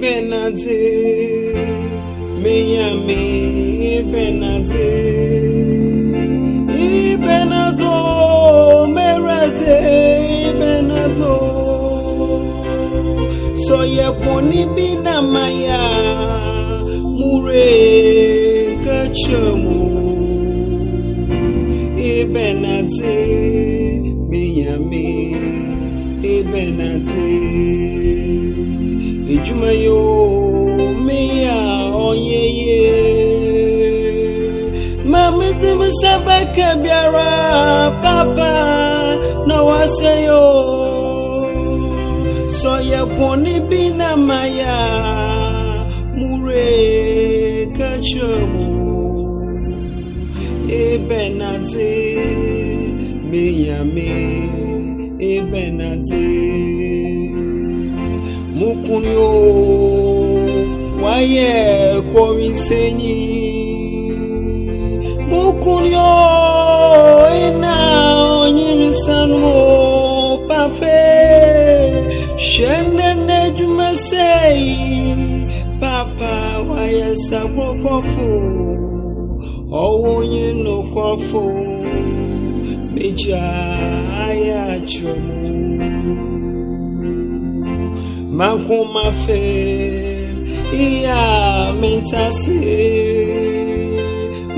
benate meyame benate ibenato merate ibenato soyefoni binamaya mure kachemu ibenate meyame ibenate jumayo meya onyeye mamiti musabaka biara papa na waseyo sɔyɛ pɔnne bi na maya mure mi ebɛnate meyame ebɛnate ọkùnrin o wáyé kọrin sẹ́yìn ọkùnrin o iná onírìn sanu o pàfẹ́ ṣẹ́nẹ́nẹ́ jùmọ̀ sẹ́yìn pàpà wáyé sàkókò fún ọwọ́ yẹn ló kọ́ fún méjì ayé àjọmọ́ magumafe iya mentase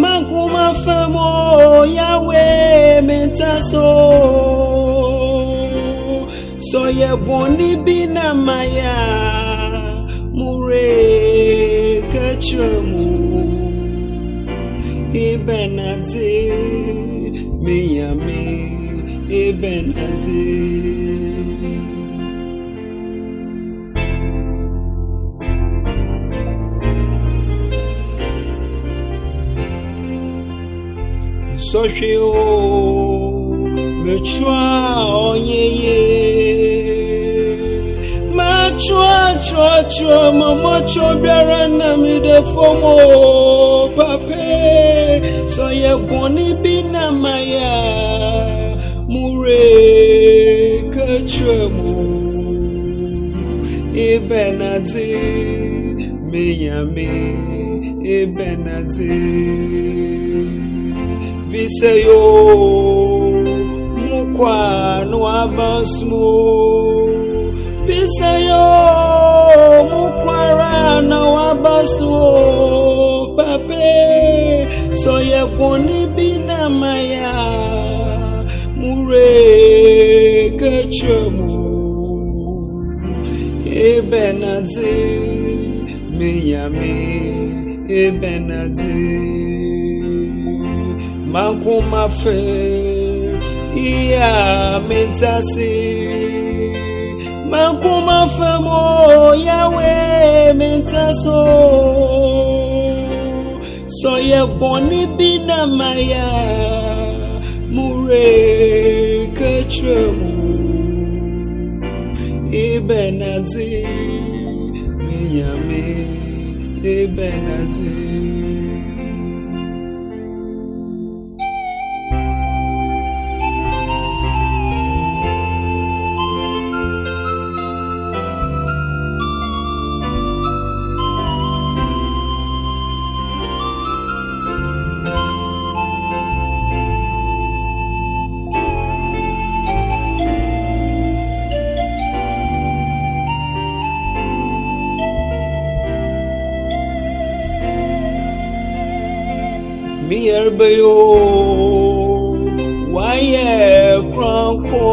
magumafe mo yawe mentaso soyeboni bina maya mure kachemu ibenate miyami ibenate. sɔhwewo metsua ɔnye ye metsua tsɔtsɔ mɔmɔtsɔ biara na mi ɖe fɔm o pape sɔye gbɔni bi na ma ya mure ketsue mo ibe na ti mi nya mi ti. Viseyo mukwa no mukwano wabansimu biseyo mukwarana wabansimu pape soyekuni binamaya murekechemu ebenazi meyami Ebenadi makumafe iya mentasi makumafe mo yawe mentaso sọyẹ bọni bi na maya mure ketremu ibẹ nati miyami ibẹ nati. ẹ̀rẹ̀bẹ̀yọ̀ wáyé kúránkọ́.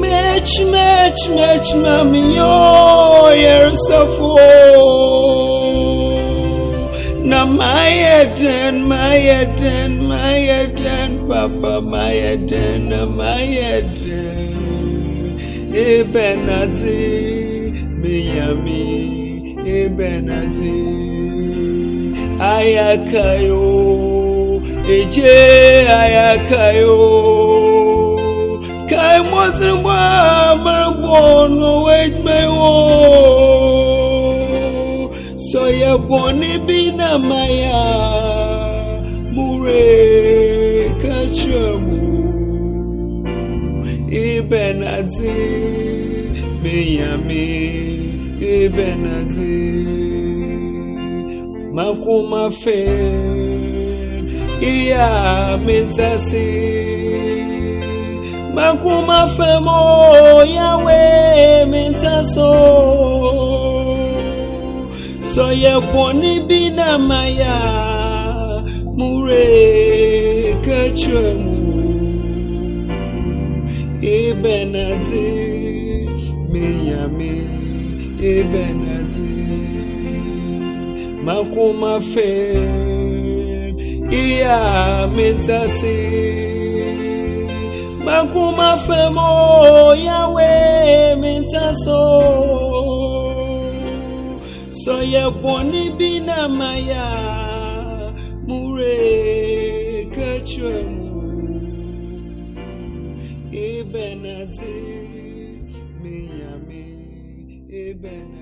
Mẹ́tí match, mẹ́tí mẹ́mi yóò oh, yẹrẹ sẹ́fọ́. Na máyé dẹ́n my head, máyé dẹ́n pàpà máyé dẹ́n my head. dẹ́n. Ibẹ̀ náà ti mi yàn mí, ibẹ̀ náà ayakayo eje ayakayo aka ya o ka anyị mụtụrụ mgbamara gbo n'ụwa ekpewo na maya mure mụrụ ibe na dị menyame ibe na ti Makuma fe iya makuma fe mo yawe mintaso soyepo nibi na maya mure kachemu ibenati miyami ibenati. Makuma fe, iya mitasi fe mo yawe mitaso soyepo nibi na maya mure kachwemu ibenati miyami ibenati.